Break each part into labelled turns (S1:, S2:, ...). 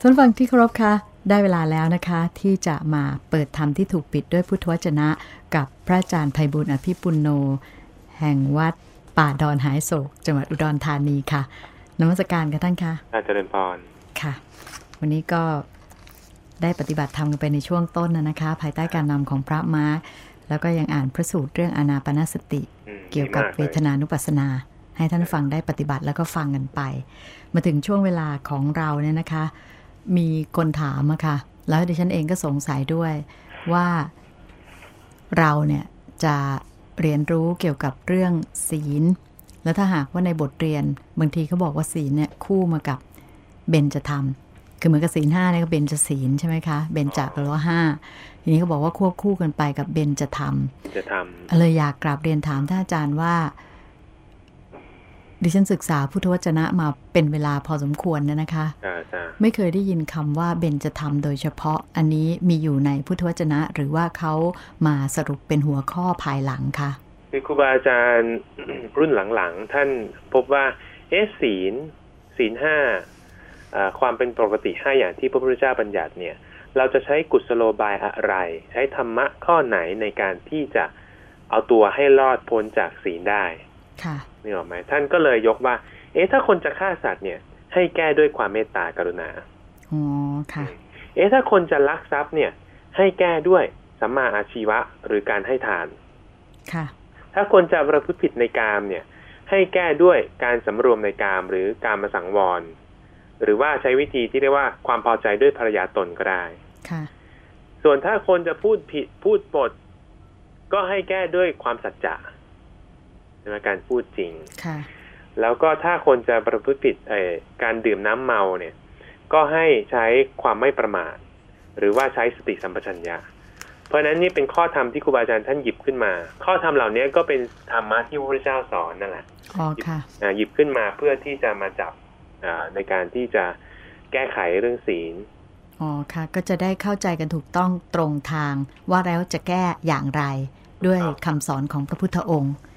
S1: ท่านฟังที่เคารพคะได้เวลาแล้วนะคะ ที่จะมาเปิดธรรมที่ถูกปิดด้วยพุทธวจนะ กับพระอาจารย์ไพบุญอภิปุณโน แห่งวัดป่าดอนหายโศก จังหวัดอุดรธานีค่ะนมัสการกันท่านคะ
S2: อาจารย์พร
S1: ค่ะ วันนี้ก็ได้ปฏิบัติธรรมกันไปในช่วงต้นนะนะคะ ภายใต้การนำของพระมาร์คแล้วก็ยังอ่านพระสูตรเรื่องอานาปนสติ
S2: อืม
S1: เกี่ยวกับ
S2: ดีมากเลย
S1: เวทนานุปัสสนา ให้ท่านฟังได้ปฏิบัติแล้วก็ฟังกันไป มาถึงช่วงเวลาของเราเนี่ยนะคะ มีคนถามอะค่ะ แล้วดิฉันเองก็สงสัยด้วยว่าเราเนี่ยจะเรียนรู้เกี่ยวกับเรื่องศีล แล้วถ้าหากว่าในบทเรียนบางทีเขาบอกว่าศีลเนี่ยคู่มากับเบญจธรรม คือเหมือนกับศีลห้าเนี่ยก็เบญจศีลใช่ไหมคะ เบญจแปลว่าห้าทีนี้เขาบอกว่าควบคู่กันไปกับเบญจธรรม
S2: จะท
S1: เลยอยากกราบเรียนถามท่านอาจารย์ว่า ดิฉันศึกษาพุทธวจนะมาเป็นเวลาพอสมควรนะนะคะำ
S2: จ้าจ้า
S1: ไม่เคยได้ยินคำว่าเบญจธรรมโดยเฉพาะอันนี้มีอยู่ในพุทธวจนะหรือว่าเขามาสรุปเป็นหัวข้อภายหลังคะ
S2: คือครูบาอาจารย์รุ่นหลังๆ ท่านพบว่าเอะศีล ศีลห้าอ่าความเป็นปกติห้าอย่างที่พระพุทธเจ้าบัญญัติเนี่ย เราจะใช้กุศโลบายอะไร ใช้ธรรมะข้อไหนในการที่จะเอาตัวให้รอดพ้นจากศีลได้
S1: ค่ะ
S2: นี่หรอกไหมท่านก็เลยยกว่า เอ๊ะถ้าคนจะฆ่าสัตว์เนี่ย ให้แก้ด้วยความเมตตากรุณา
S1: อ๋อค่ะ
S2: เอ๊ะถ้าคนจะลักทรัพย์เนี่ย ให้แก้ด้วยสัมมาอาชีวะหรือการให้ทาน
S1: ค่ะ
S2: ถ้าคนจะประพฤติผิดในกามเนี่ย ให้แก้ด้วยการสำรวมในกามหรือการมาสังวร หรือว่าใช้วิธีที่เรียกว่าความพอใจด้วยภรรยาตนก็ได้
S1: ค่ะ
S2: ส่วนถ้าคนจะพูดผิดพูดปด ก็ให้แก้ด้วยความสัจจะ ใช่ไหมการพูดจริง
S1: ค่ะ
S2: แล้วก็ถ้าคนจะประพฤติผิดเอ่อการดื่มน้ำเมาเนี่ย ก็ให้ใช้ความไม่ประมาท หรือว่าใช้สติสัมปชัญญะ เพราะฉะนั้นนี่เป็นข้อธรรมที่ครูบาอาจารย์ท่านหยิบขึ้นมา ข้อธรรมเหล่านี้ก็เป็นธรรมะที่พระพุทธเจ้าสอนนั่นแหละ
S1: อ๋อค่ะ
S2: อ่าหยิบขึ้นมาเพื่อที่จะมาจับอ่าในการที่จะแก้ไขเรื่องศีล
S1: อ๋อค่ะ ก็จะได้เข้าใจกันถูกต้องตรงทางว่าแล้วจะแก้อย่างไร ด้วยคำสอนของพระพุทธองค์
S2: อ่า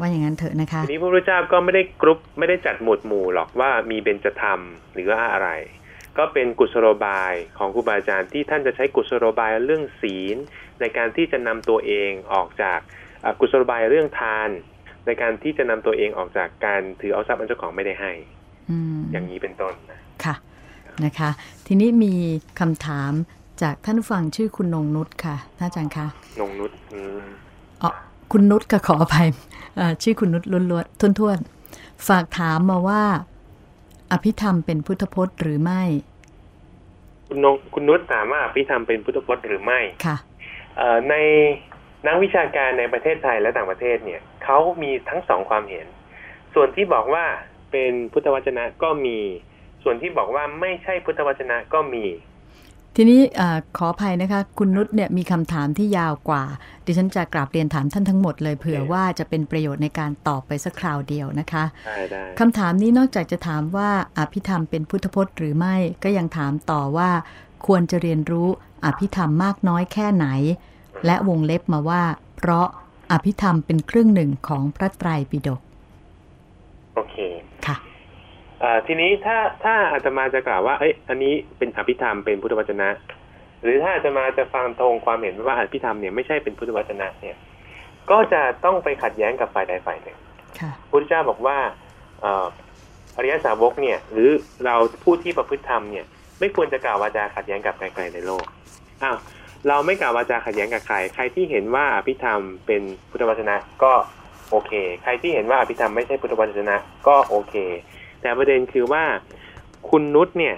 S1: ว่าอย่างนั้นเถอะนะคะ
S2: ทีนี้พระพุทธเจ้าก็ไม่ได้กรุ๊ปไม่ได้จัดหมวดหมู่หรอกว่ามีเบญจธรรมหรือว่าอะไร ก็เป็นกุศโลบายของครูบาอาจารย์ที่ท่านจะใช้กุศโลบายเรื่องศีล ในการที่จะนำตัวเองออกจากอ่ากุศโลบายเรื่องทาน ในการที่จะนำตัวเองออกจากการถือเอาทรัพย์อันเจ้าของไม่ได้ให้
S1: อืม
S2: อย่างนี้เป็นต้นนะ
S1: ค่ะนะคะ ทีนี้มีคำถามจากท่านผู้ฟังชื่อคุณนงนุชค่ะท่านอาจารย์คะ
S2: นงนุษอืม
S1: อ๋อ คุณนุชก็ขออภัยเอ่อชื่อคุณนุชล้วนๆทุ่นๆ ฝากถามมาว่า อภิธรรมเป็นพุทธพจน์หรือไม่
S2: คุณนงคุณนุชถามว่าพิธรรมเป็นพุทธพจน์หรือไม่
S1: ค่ะ
S2: เอ่อในนักวิชาการในประเทศไทยและต่างประเทศเนี่ยเขามีทั้งสองความเห็น ส่วนที่บอกว่าเป็นพุทธวจนะก็มี ส่วนที่บอกว่าไม่ใช่พุทธวจนะก็มี
S1: ทีนี้เอ่อขออภัยนะคะ คุณนุชเนี่ยมีคำถามที่ยาวกว่า ดิฉันจะกราบเรียนถามท่านทั้งหมดเลยเผื่อ
S2: โอเค
S1: ว่าจะเป็นประโยชน์ในการตอบไปสักคราวเดียวนะคะ
S2: ได้ได้
S1: คำถามนี้นอกจากจะถามว่าอภิธรรมเป็นพุทธพจน์หรือไม่ก็ยังถามต่อว่า ควรจะเรียนรู้อภิธรรมมากน้อยแค่ไหน และวงเล็บมาว่า เพราะอภิธรรมเป็นครึ่งหนึ่งของพระไตรปิฎก
S2: โอเค
S1: ค่ะ
S2: เอ่อ ทีนี้ถ้าถ้าอาตมาจะกล่าวว่าเอ้ยอันนี้เป็นอภิธรรมเป็นพุทธวจนะ หรือถ้าอาตมาจะฟังตรงความเห็นว่าอภิธรรมเนี่ยไม่ใช่เป็นพุทธวจนะเนี่ยก็จะต้องไปขัดแย้งกับฝ่ายใดฝ่ายหนึ่ง
S1: ค่ะ
S2: พระพุทธเจ้าบอกว่าเอ่ออริยสาวกเนี่ย หรือเราผู้ที่ประพฤติธรรมเนี่ยไม่ควรจะกล่าววาจาขัดแย้งกับใครๆในโลกอ้าวเราไม่กล่าววาจาขัดแย้งกับใคร ใครที่เห็นว่าอภิธรรมเป็นพุทธวจนะก็โอเค ใครที่เห็นว่าอภิธรรมไม่ใช่พุทธวจนะก็โอเค แต่ประเด็นคือว่าคุณนุชเนี่ย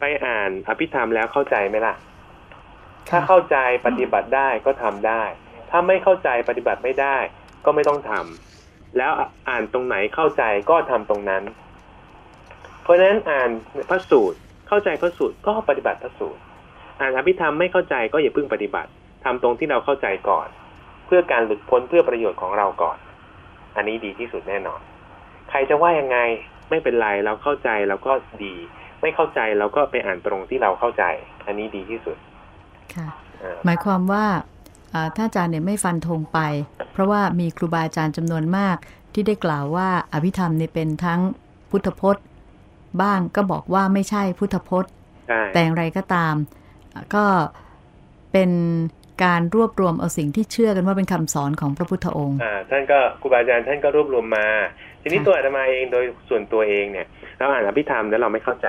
S2: ไปอ่านอภิธรรมแล้วเข้าใจไหมล่ะ ถ้าเข้าใจปฏิบัติได้ก็ทำได้ ถ้าไม่เข้าใจปฏิบัติไม่ได้ ก็ไม่ต้องทำแล้วอ่านตรงไหนเข้าใจก็ทำตรงนั้น เพราะฉะนั้นอ่านพระสูตรเข้าใจพระสูตรก็ปฏิบัติพระสูตร อ่านอภิธรรมไม่เข้าใจก็อย่าเพิ่งปฏิบัติทำตรงที่เราเข้าใจก่อน เพื่อการหลุดพ้นเพื่อประโยชน์ของเราก่อน อันนี้ดีที่สุดแน่นอน ใครจะว่ายังไงไม่เป็นไรเราเข้าใจเราก็ดี ไม่เข้าใจเราก็ไปอ่านตรงที่เราเข้าใจ อันนี้ดีที่สุด
S1: ค่ะ
S2: อ่า
S1: หมายความว่าอ่าถ้าอาจารย์เนี่ยไม่ฟันธงไป เพราะว่ามีครูบาอาจารย์จำนวนมาก ที่ได้กล่าวว่าอภิธรรมเนี่ยเป็นทั้งพุทธพจน์ บ้างก็บอกว่าไม่ใช่พุทธพจน์
S2: ใช่
S1: แต่อย่างไรก็ตาม ก็เป็นการรวบรวมเอาสิ่งที่เชื่อกันว่าเป็นคำสอนของพระพุทธองค์
S2: อ่าท่านก็ครูบาอาจารย์ท่านก็รวบรวมมา ทีนี้
S1: ค่ะ
S2: ตัวอาตมาเองโดยส่วนตัวเองเนี่ยเราอ่านอภิธรรมแล้วเราไม่เข้าใจ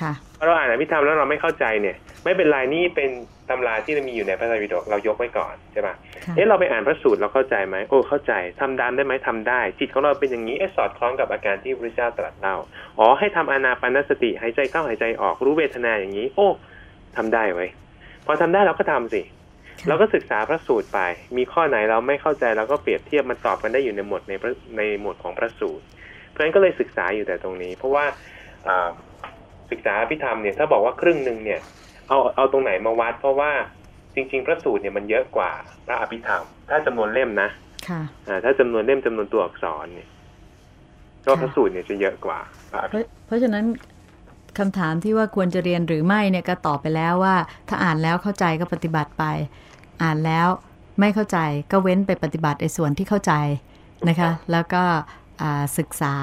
S1: ค่ะ
S2: พอเราอ่านอภิธรรมแล้วเราไม่เข้าใจเนี่ย ไม่เป็นไรนี่เป็นตำราที่มีอยู่ในพระไตรปิฎกเรายกไว้ก่อนใช่ปะ
S1: ค่ะ
S2: เอ๊ะเราไปอ่านพระสูตรเราเข้าใจไหมโอ้เข้าใจทำตามได้ไหมทำได้ จิตของเราเป็นอย่างนี้เอ๊ะสอดคล้องกับอาการที่พระเจ้าตรัสเล่าอ๋อให้ทำอานาปานสติหายใจเข้าหายใจออกรู้เวทนาอย่างนี้ โอ้ทำได้ไว้ยพอทำได้เราก็ทำสิ
S1: ค่ะ
S2: เราก็ศึกษาพระสูตรไป มีข้อไหนเราไม่เข้าใจเราก็เปรียบเทียบมันตอบกันได้อยู่ในหมวดในพระในหมวดของพระสูตร เพราะฉะนั้นก็เลยศึกษาอยู่แต่ตรงนี้ เพราะว่าอ่าศึกษาอภิธรรมเนี่ยถ้าบอกว่าครึ่งหนึ่งเนี่ยเอาเอาตรงไหนมาวัด เพราะว่าจริง ๆ พระสูตรเนี่ยมันเยอะกว่าพระอภิธรรม ถ้าจำนวนเล่มนะ
S1: ค่ะ
S2: อ่าถ้าจำนวนเล่มจำนวนตัวอักษรเนี่ยก็
S1: ค่ะ
S2: พระสูตรเนี่ยจะเยอะกว่าพระอ
S1: เพ
S2: ภิ
S1: ราะเพราะฉะนั้น คำถามที่ว่าควรจะเรียนหรือไม่เนี่ยก็ตอบไปแล้วว่า ถ้าอ่านแล้วเข้าใจก็ปฏิบัติไป อ่านแล้วไม่เข้าใจก็เว้นไปปฏิบัติในส่วนที่เข้าใจนะคะ แล้วก็อ่าศึกษา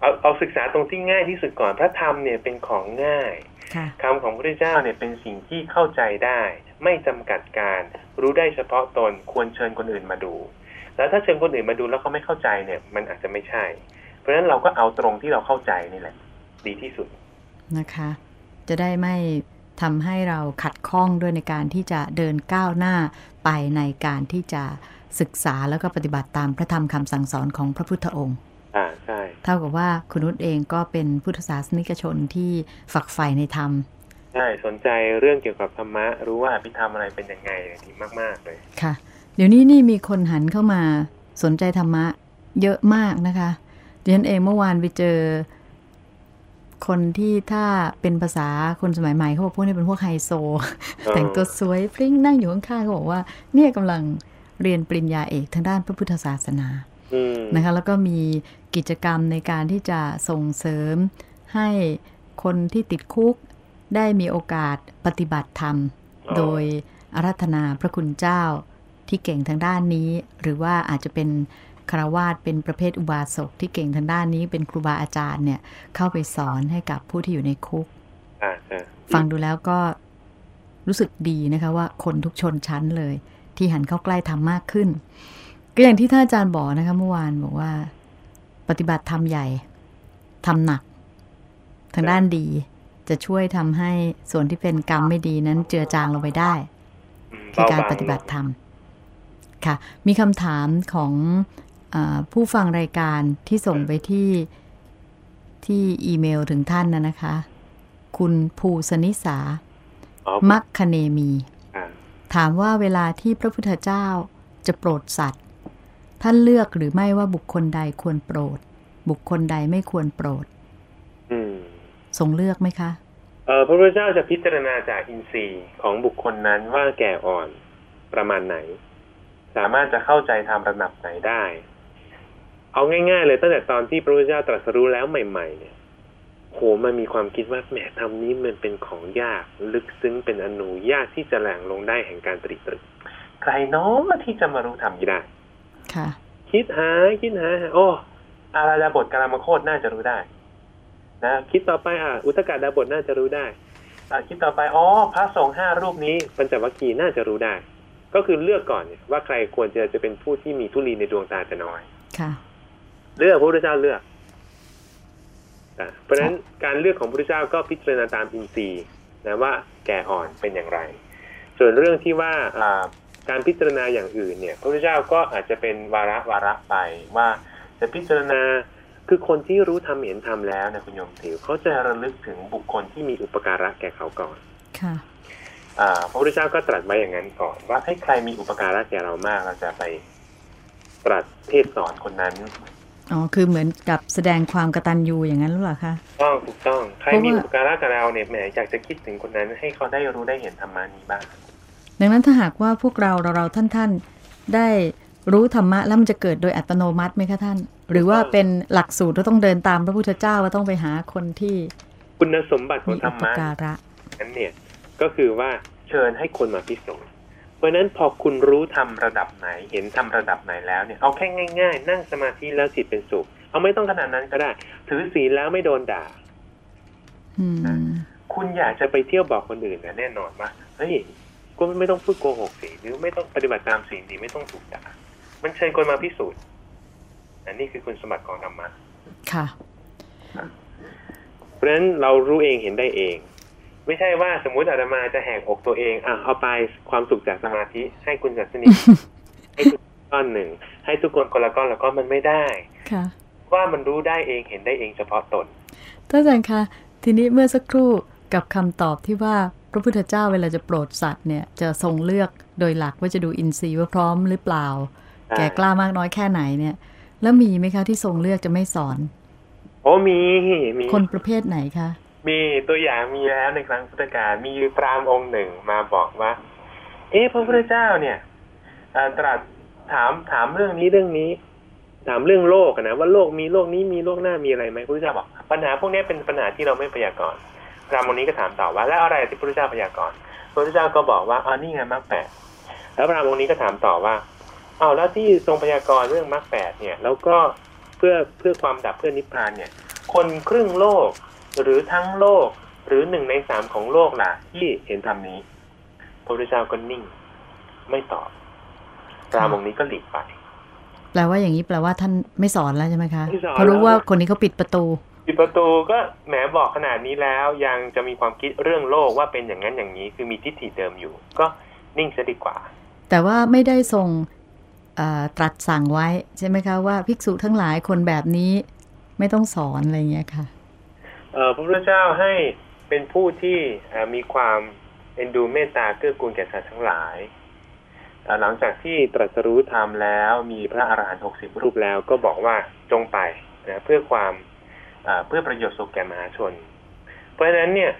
S2: เอาเอาศึกษาตรงที่ง่ายที่สุดก่อนพระธรรมเนี่ยเป็นของง่าย
S1: ค่ะ
S2: คำของพระเจ้าเนี่ยเป็นสิ่งที่เข้าใจได้ ไม่จำกัดการ รู้ได้เฉพาะตนควรเชิญคนอื่นมาดู แล้วถ้าเชิญคนอื่นมาดูแล้วเขาไม่เข้าใจเนี่ย มันอาจจะไม่ใช่ เพราะฉะนั้นเราก็เอาตรงที่เราเข้าใจนี่แหละ ดีที่สุด
S1: นะคะ จะได้ไม่ทำให้เราขัดข้องด้วยในการที่จะเดินก้าวหน้าไปในการที่จะศึกษาแล้วก็ปฏิบัติตามพระธรรมคำสั่งสอนของพระพุทธองค์
S2: อ่าใช่
S1: เท่ากับว่าคุณนุชเองก็เป็นพุทธศาสนิกชนที่ฝักใฝ่ในธรรม
S2: ใช่สนใจเรื่องเกี่ยวกับธรรมะ รู้ว่าอภิธรรมอะไรเป็นยังไงเนี่ยดีมาก ๆ เลย
S1: ค่ะ เดี๋ยวนี้นี่มีคนหันเข้ามาสนใจธรรมะเยอะมากนะคะดิฉันเองเมื่อวานไปเจอ คนที่ถ้าเป็นภาษาคนสมัยใหม่เขาบอกพวกนี้เป็นพวกไฮโซ แต่งตัวสวยพริ้งนั่งอยู่ข้างๆเขาบอกว่า เนี่ยกำลังเรียนปริญญาเอกทางด้านพระพุทธศาสนา
S2: อืม
S1: นะคะแล้วก็มีกิจกรรมในการที่จะส่งเสริมให้คนที่ติดคุกได้มีโอกาสปฏิบัติธรรม
S2: อ๋อ
S1: โดยอารัธนาพระคุณเจ้าที่เก่งทางด้านนี้ หรือว่าอาจจะเป็น คารวาสเป็นประเภทอุบาสกที่เก่งทางด้านนี้เป็นครูบาอาจารย์เนี่ย เข้าไปสอนให้กับผู้ที่อยู่ในคุก
S2: อ่าใช่
S1: ฟังดูแล้วก็รู้สึกดีนะคะว่าคนทุกชนชั้นเลย ที่หันเข้าใกล้ธรรมมากขึ้น ก็อย่างที่ท่านอาจารย์บอกนะคะเมื่อวานบอกว่า ปฏิบัติธรรมใหญ่ทำหนัก ทางด้านดีจะช่วยทำให้ส่วนที่เป็นกรรมไม่ดีนั้นเจือจางลงไปได้
S2: อืม
S1: คือการ
S2: เบบง
S1: ปฏิบัติธรรมค่ะ มีคำถามของอา ผู้ฟังรายการที่ส่งไปที่ที่อีเมลถึงท่านนะนะคะ คุณภูสนิสา
S2: อ๋อ
S1: มัคคเนมี
S2: อ่า
S1: ถามว่าเวลาที่พระพุทธเจ้าจะโปรดสัตว์ ท่านเลือกหรือไม่ว่าบุคคลใดควรโปรด บุคคลใดไม่ควรโปรด
S2: อืม
S1: ทรงเลือกไหมคะ
S2: เออพระพุทธเจ้าจะพิจารณาจากอินทรีย์ของบุคคลนั้นว่าแก่อ่อนประมาณไหน สามารถจะเข้าใจทำระดับไหนได้ เอาง่าย ๆ เลยตั้งแต่ตอนที่พระพุทธเจ้าตรัสรู้แล้วใหม่ๆ เนี่ยโหมันมีความคิดว่าแหมทำนี้มันเป็นของยากลึกซึ้งเป็นอนุยากที่จะแหลงลงได้แห่งการตรีตรึกใครเน้อที่จะมารู้ทำนี้ได้
S1: ค่ะ
S2: คิดหาคิดหา โอ้อาราดาบทกรามโคตน่าจะรู้ได้ นะคิดต่อไปอะอุตกาดาบทน่าจะรู้ได้อะคิดต่อไปอ๋อพระสงฆ์ห้ารูปนี้ปัญจวัคคีย์น่าจะรู้ได้ ก็คือเลือกก่อนเนี่ยว่าใครควรจะจะเป็นผู้ที่มีทุลีในดวงตาจะน้อย
S1: ค่ะ
S2: เลือกพระพุทธเจ้าเลือกอะเพราะฉะนั้นการเลือกของพระพุทธเจ้าก็พิจารณาตามอินทรีย์นะว่าแก่อ่อนเป็นอย่างไร ส่วนเรื่องที่ว่าอ่าการพิจารณาอย่างอื่นเนี่ยพระพุทธเจ้าก็อาจจะเป็นวาระวาระไปว่าจะพิจารณาคือคนที่รู้ทำเห็นทำแล้วนะคุณโยมถิวเขาจะระลึกถึงบุคคลที่มีอุปการะแก่เขาก่อน
S1: ค่ะ
S2: อ่าพระพุทธเจ้าก็ตรัสไว้อย่างนั้นก่อน ว่าให้ใครมีอุปการะแก่เรามากเราจะไปตรัสเทศสอนคนนั้น
S1: อ๋อ คือเหมือนกับแสดงความกตัญญูอย่างนั้นหรือเปล่าคะ
S2: ต้องถูกต้อง ใคร
S1: เพราะว่ามี
S2: มีอุปการะกับเราเนี่ยแหมอยากจะคิดถึงคนนั้น ให้เขาได้รู้ได้เห็นธรรมานี้บ้าง
S1: ดังนั้นถ้าหากว่าพวกเราเราเราท่านท่านๆได้รู้ธรรมะแล้วมันจะเกิดโดยอัตโนมัติไหมคะท่าน หรือว่าเป็นหลักสูตรเราต้องเดินตามพระพุทธเจ้าว่าต้องไปหาคนที่
S2: คุณสมบัติขอ
S1: มี
S2: งธร
S1: อุ
S2: ร
S1: ป
S2: มะ
S1: การะ
S2: นั้นเนี่ยก็คือว่าเชิญให้คนมาพิสูจน์เพ ราะฉะนั้นพอคุณรู้ทำระดับไหน เห็นทำระดับไหนแล้วเนี่ยเอาแค่ง่ายๆ นั่งสมาธิแล้วจิตเป็นสุข เอาไม่ต้องขนาดนั้นก็ได้ ถือศีลแล้วไม่โดนด่า
S1: อืม
S2: คุณอยากจะไปเที่ยวบอกคนอื่นนะแน่นอนว่าเฮ้ยก็ไม่ต้องพูดโกหกสิหรือไม่ต้องปฏิบัติตามสิ่งดีไม่ต้องถูกด่ามันเชิญคนมาพิสูจน์อันนี้คือคุณสมบัติของธรรมะ
S1: ค่ะ
S2: เพราะฉะนั้นเรารู้เองเห็นได้เอง ไม่ใช่ว่าสมมุติอาตมาจะแหกอกตัวเองอะเอาไปความสุขจากสมาธิให้คุณศาสนิทให้คุณก้อนหนึ่ง ให้ทุกคนคนละก้อนละก้อนมันไม่ได้
S1: ค่ะ
S2: ว่ามันรู้ได้เองเห็นได้เองเฉพาะตน
S1: ท่านอาจารย์คะทีนี้เมื่อสักครู่กับคำตอบที่ว่าพระพุทธเจ้าเวลาจะโปรดสัตว์เนี่ยจะทรงเลือกโดยหลักว่าจะดูอินทรีย์ว่าพร้อมหรือเปล่า
S2: ใช่
S1: แก่กล้ามากน้อยแค่ไหนเนี่ย แล้วมีไหมคะที่ทรงเลือกจะไม่สอน
S2: โอ้มีมี
S1: คนประเภทไหนคะ
S2: มีตัวอย่างมีแล้วในครั้งพุทธกาลมีพราหมณ์องค์หนึ่งมาบอกว่า เอ๊ะพระพุทธเจ้าเนี่ยตรัสถามถามเรื่องนี้เรื่องนี้ ถามเรื่องโลกนะว่าโลกมีโลกนี้มีโลกหน้ามีอะไรไหมพระพุทธเจ้าบอกปัญหาพวกนี้เป็นปัญหาที่เราไม่พยากรณ์พราหมณ์องค์นี้ก็ถามต่อว่า แล้วอะไรที่พระพุทธเจ้าพยากรณ์พระพุทธเจ้าก็บอกว่าอ๋อนี่ไงมรรคแปดแล้วพรามองค์นี้ก็ถามต่อว่าอ้าแล้วที่ทรงพยากรณ์เรื่องมรรคแปดเนี่ย แล้วก็เพื่อเพื่อความดับเพื่อนิพพานเนี่ย คนครึ่งโลก หรือทั้งโลกหรือหนึ่งในสามของโลกล่ะ ที่เห็นธรรมนี้พระพุทธเจ้าก็นิ่ง ไม่ตอบพราหมณ์องค์นี้ก็หลีกไป
S1: แปลว่าอย่างนี้แปลว่าท่านไม่สอนแล้วใช่ไหมคะ
S2: ไม่สอน
S1: เพราะรู้
S2: แล้ว
S1: ว่าคนนี้เขาปิดประตู
S2: ปิดประตูก็แหมบอกขนาดนี้แล้ว ยังจะมีความคิดเรื่องโลกว่าเป็นอย่างนั้นอย่างนี้ คือมีทิฏฐิเดิมอยู่ ก็นิ่งซะดีกว่า
S1: แต่ว่าไม่ได้ทรงเอ่อตรัสสั่งไว้ใช่ไหมคะว่า ภิกษุทั้งหลายคนแบบนี้ไม่ต้องสอนอะไรอย่างเงี้ยค่ะ
S2: เอ่อ พระพุทธเจ้าให้เป็นผู้ที่เอ่อมีความเอ็นดูเมตตาเกื้อกูลแก่สัตว์ทั้งหลายเอ่อหลังจากที่ตรัสรู้ธรรมแล้วมีพระอรหันต์หกสิบรูปแล้วก็บอกว่าจงไปนะเพื่อความเอ่อเพื่อประโยชน์สุขแก่มหาชน เพราะฉะนั้นเนี่ย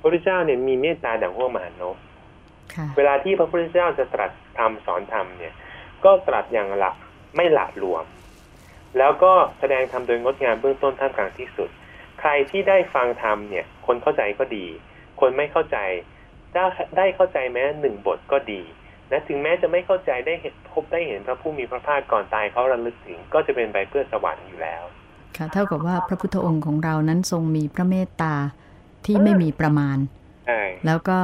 S2: พระพุทธเจ้าเนี่ยมีเมตตาดังหัวมหานพ
S1: ค่ะ
S2: เวลาที่พระพุทธเจ้าจะตรัสธรรมสอนธรรมเนี่ย ก็ตรัสอย่างหลักไม่หละหลวม แล้วก็แสดงธรรมโดยงดงามเบื้องต้นท่ามกลางที่สุด ใครที่ได้ฟังธรรมเนี่ย คนเข้าใจก็ดี คนไม่เข้าใจได้ได้เข้าใจแม้หนึ่งบทก็ดีและถึงแม้จะไม่เข้าใจได้เห็นพบได้เห็นพระผู้มีพระภาคก่อนตายเขาระลึกถึงก็จะเป็นไปเพื่อสวรรค์อยู่แล้ว
S1: ค่ะ เท่ากับว่าพระพุทธองค์ของเรานั้นทรงมีพระเมตตาที่ไม่มีประมาณ
S2: ใช่
S1: แล้วก็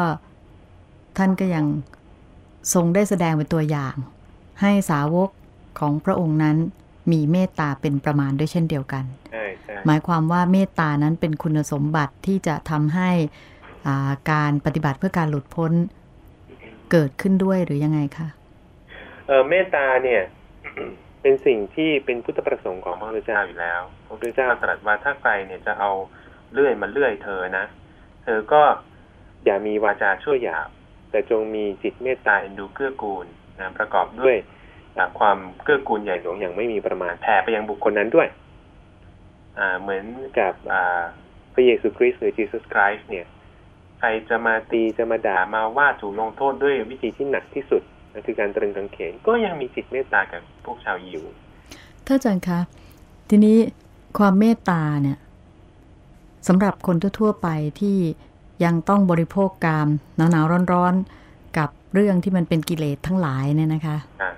S1: ท่านก็ยังทรงได้แสดงเป็นตัวอย่าง ให้สาวกของพระองค์นั้นมีเมตตาเป็นประมาณด้วยเช่นเดียวกัน
S2: ใช่ใช่
S1: หมายความว่าเมตตานั้นเป็นคุณสมบัติที่จะทำให้อ่าการปฏิบัติเพื่อการหลุดพ้นเกิดขึ้นด้วยหรือยังไงคะ
S2: เออเมตตาเนี่ยเป็นสิ่งที่เป็นพุทธประสงค์ของพระพุทธเจ้าอยู่แล้ว พระพุทธเจ้าตรัสว่าถ้าใครเนี่ยจะเอาเลื่อยมาเลื่อยเธอนะ เธอก็อย่ามีวาจาชั่วหยาบ แต่จงมีจิตเมตตาเอ็นดูเกื้อกูลนะประกอบด้วยอ่าความเกื้อกูลใหญ่หลวงอย่างไม่มีประมาณแผ่ไปยังบุคคลนั้นด้วยอ่า เหมือนกับอ่าพระเยซูคริสต์หรือ Jesus Christ เนี่ยใครจะมาตีจะมาด่ามาว่าถูกลงโทษด้วยวิธีที่หนักที่สุดนั่นคือการตรึงกางเขนก็ยังมีจิตเมตตากับพวกชาวยิว
S1: ถ้าอาจารย์คะทีนี้ความเมตตาเนี่ยสำหรับคนทั่วๆไปที่ยังต้องบริโภคกามหนาวๆร้อนๆ กับเรื่องที่มันเป็นกิเลสทั้งหลายเนี่ยนะคะ
S2: อ่า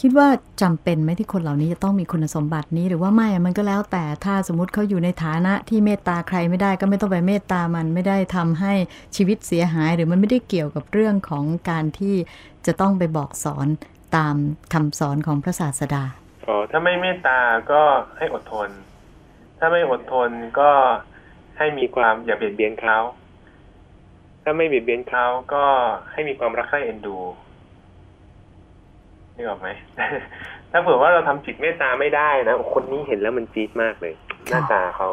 S1: คิดว่าจำเป็นไหมที่คนเหล่านี้จะต้องมีคุณสมบัตินี้หรือว่าไม่อะมันก็แล้วแต่ถ้าสมมติเขาอยู่ในฐานะที่เมตตาใครไม่ได้ก็ไม่ต้องไปเมตตามันไม่ได้ทำให้ชีวิตเสียหาย หรือมันไม่ได้เกี่ยวกับเรื่องของการที่จะต้องไปบอกสอนตามคำสอนของพระศาสดา
S2: อ๋อถ้าไม่เมตตาก็ให้อดทน ถ้าไม่อดทนก็ให้มีความอย่าเบียดเบียนเขาถ้าไม่เบียดเบียนเขาก็ให้มีความรักใคร่เอ็นดู นึกออกไหม ถ้าเผื่อว่าเราทำจิตเมตตาไม่ได้นะคนนี้เห็นแล้วมันจี๊ดมากเลย หน้าตาเขา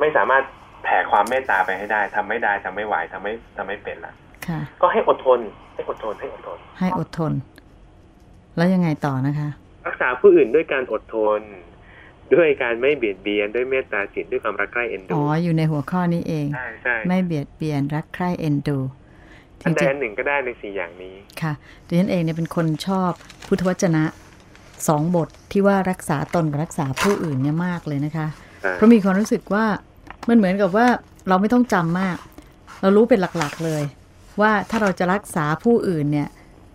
S2: ไม่สามารถแผ่ความเมตตาไปให้ได้ทำไม่ได้ทำไม่ไหวทำไม่ทำไม่เป็นละ
S1: ค่ะ
S2: ก็ให้อดทน ให้อดทน ให้อดทน
S1: ให้อดทน แล้วยังไงต่อนะคะ
S2: รักษาผู้อื่นด้วยการอดทน ด้วยการไม่เบียดเบียนด้วยเมตตาจิตด้วยความรักใคร่เอ็นดู
S1: อ๋ออยู่ในหัวข้อนี้เอง
S2: ใช่ใช่
S1: ไม่เบียดเบียนรักใคร่เอ็นดู
S2: อันใด
S1: จริง
S2: อันหนึ่งก็ได้ในสี่อย่างนี้
S1: ๆค่ะดิฉันเองเนี่ยเป็นคนชอบพุทธวจนะสองบทที่ว่ารักษาตนกับรักษาผู้อื่นเนี่ยมากเลยนะคะ
S2: อ่า
S1: เพราะมีความรู้สึกว่ามันเหมือนกับว่าเราไม่ต้องจำมาก เรารู้เป็นหลักๆเลย ว่าถ้าเราจะรักษาผู้อื่นเนี่ย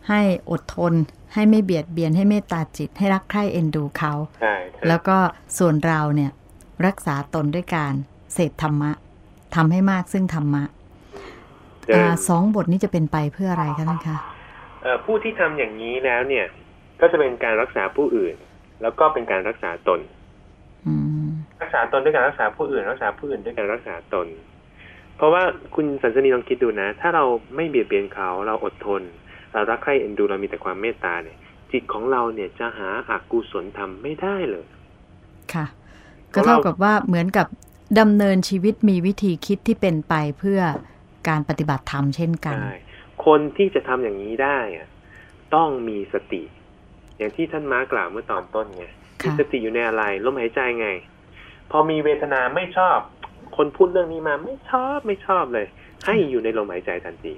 S1: ให้อดทนให้ไม่เบียดเบียนให้เมตตาจิตให้รักใคร่เอ็นดูเขา
S2: ใช่ใช่
S1: แล้วก็ส่วนเราเนี่ยรักษาตนด้วยการเสพธรรมะทำให้มากซึ่งธรรมะ
S2: เดิน
S1: อา สองบทนี้จะเป็นไปเพื่ออะไรคะท่านคะ
S2: เอ่อผู้ที่ทำอย่างนี้แล้วเนี่ย ก็จะเป็นการรักษาผู้อื่น แล้วก็เป็นการรักษาตน
S1: อืม
S2: รักษาตนด้วยการรักษาผู้อื่น รักษาผู้อื่นด้วยการรักษาตน เพราะว่าคุณสันสนีลองคิดดูนะ ถ้าเราไม่เบียดเบียนเขาเราอดทน เรารักใคร่เอ็นดูเรามีแต่ความเมตตาเนี่ย จิตของเราเนี่ยจะหาอากุศลทำไม่ได้เลย
S1: ค่ะ
S2: เพ
S1: ก็
S2: ราะ
S1: เท่า
S2: เรากั
S1: กับว่าเหมือนกับดำเนินชีวิตมีวิธีคิดที่เป็นไปเพื่อ การปฏิบัติธรรมเช่นกัน
S2: ใช่คนที่จะทำอย่างนี้ได้อะต้องมีสติ อย่างที่ท่านม้ากล่าวเมื่อตอนต้นไง
S1: ค่ะ
S2: มีสติอยู่ในอะไรลมหายใจไง พอมีเวทนาไม่ชอบ คนพูดเรื่องนี้มาไม่ชอบไม่ชอบเลย ให้อยู่ในลมหายใจทันที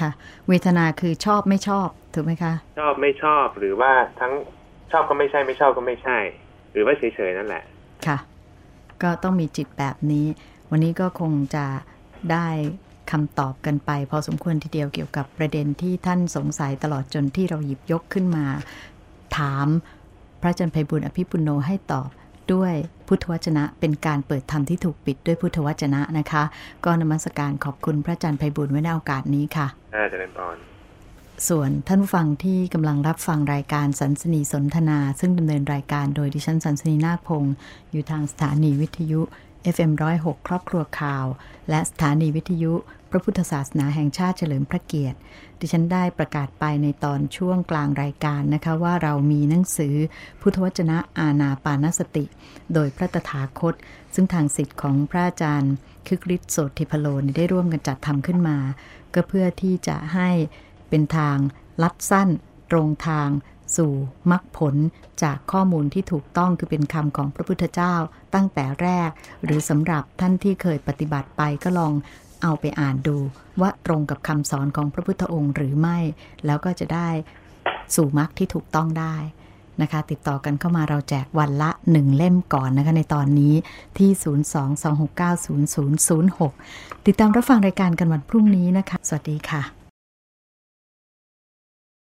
S1: ค่ะ เวทนาคือชอบไม่ชอบถูกไหมคะ
S2: ชอบไม่ชอบหรือว่าทั้งชอบก็ไม่ใช่ไม่ชอบก็ไม่ใช่ หรือว่าเฉยๆนั่นแหละ
S1: ค่ะ ก็ต้องมีจิตแบบนี้ วันนี้ก็คงจะ ได้คำตอบกันไป พอสมควรทีเดียวเกี่ยวกับประเด็นที่ท่านสงสัยตลอดจนที่เราหยิบยกขึ้นมา ถามพระจันไพบุญอภิปุโนให้ตอบด้วยพุทธวจนะเป็นการเปิดธรรมที่ถูกปิดด้วยพุทธวจนะนะคะ ก็นมัสการขอบคุณพระอาจันไพบุญไว้ในโอกาสนี้ค่ะ
S2: อาเจริญพร
S1: ส่วนท่านผู้ฟังที่กำลังรับฟังรายการสันสนีสนทนา ซึ่งดำเนินรายการโดยดิฉันสันสนีนาคพงศ์อยู่ทางสถานีวิทยุ FM106 ครอบครัวข่าว และสถานีวิทยุ พระพุทธศาสนาแห่งชาติเฉลิมพระเกียรติ ดิฉันได้ประกาศไปในตอนช่วงกลางรายการนะคะว่าเรามีหนังสือพุทธวจนะอาณาปานสติ โดยพระตถาคต ซึ่งทางสิทธิ์ของพระอาจารย์คึกฤทธิ์โสติพโลนได้ร่วมกันจัดทำขึ้นมา ก็เพื่อที่จะให้เป็นทางลัดสั้น ตรงทาง สู่มรรคผลจากข้อมูลที่ถูกต้องคือเป็นคำของพระพุทธเจ้าตั้งแต่แรก หรือสำหรับท่านที่เคยปฏิบัติไปก็ลองเอาไปอ่านดูว่าตรงกับคำสอนของพระพุทธองค์หรือไม่ แล้วก็จะได้สู่มรรคที่ถูกต้องได้นะคะ ติดต่อกันเข้ามาเราแจกวันละหนึ่งเล่มก่อนนะคะในตอนนี้ที่ 022690006 ติดตามรับฟังรายการกันวันพรุ่งนี้นะคะ สวัสดีค่ะ